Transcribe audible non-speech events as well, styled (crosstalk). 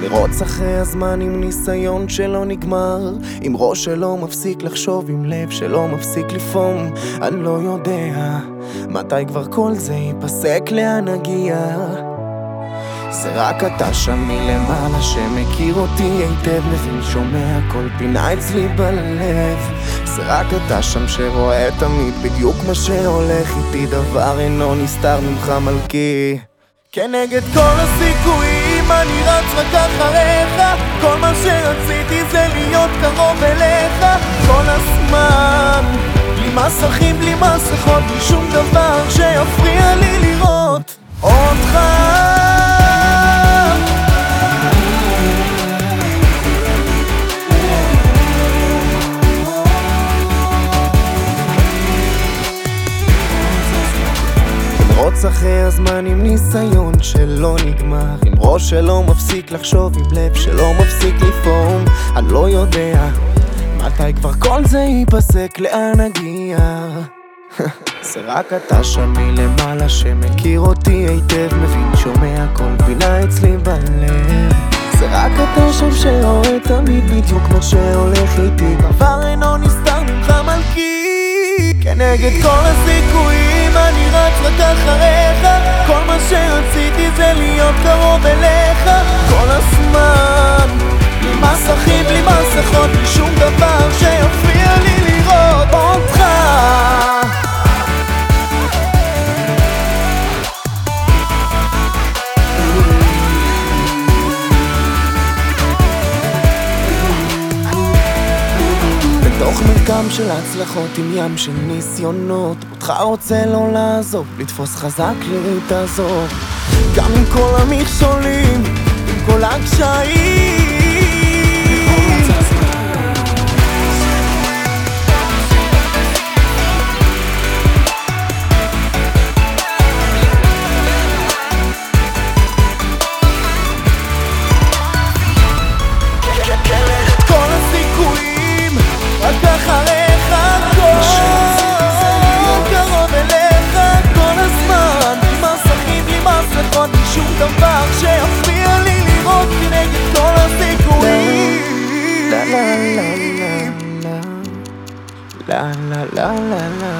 בלרוץ אחרי הזמן עם ניסיון שלא נגמר עם ראש שלא מפסיק לחשוב, עם לב שלא מפסיק לפעום אני לא יודע מתי כבר כל זה ייפסק, לאן נגיע? זה רק אתה שם מלמעלה שמכיר אותי היטב מבין, שומע כל פינה אצלי בלב. זה רק אתה שם שרואה תמיד בדיוק מה שהולך איתי דבר אינו נסתר ממך מלכי. כנגד כל הסיכויים אני רץ רק אחריך כל מה שרציתי זה להיות קרוב אליך. כל הזמן בלי מסכים, בלי מסכות, בלי שום דבר שיפריע לי למרוץ אחרי הזמן עם ניסיון שלא נגמר. עם ראש שלא מפסיק לחשוב, עם לב שלא מפסיק לפעום. אני לא יודע מתי כבר כל זה ייפסק, לאן נגיע. (laughs) זה רק אתה שם מלמעלה שמכיר אותי היטב מבין, שומע כל פינה אצלי בלב. זה רק אתה שם שרואה תמיד בדיוק מה שהולך איתי. דבר אינו נסתר ממך מלכי. כנגד כל הסיכויים אני רץ רק אחריך כל מה שרציתי זה להיות קרוב אליך. כל הזמן בלי מסכים, בלי מסכות, בלי שום דבר מרקם של הצלחות עם ים של ניסיונות. אותך רוצה לא לעזוב, לתפוס חזק לי תעזור גם עם כל המכשולים, עם כל הקשיים דבר שיפריע לי לראות כנגד כל הסיכויים. לה לה לה לה לה. לה לה לה